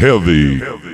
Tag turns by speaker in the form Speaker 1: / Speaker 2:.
Speaker 1: heavy.